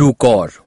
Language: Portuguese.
Chukor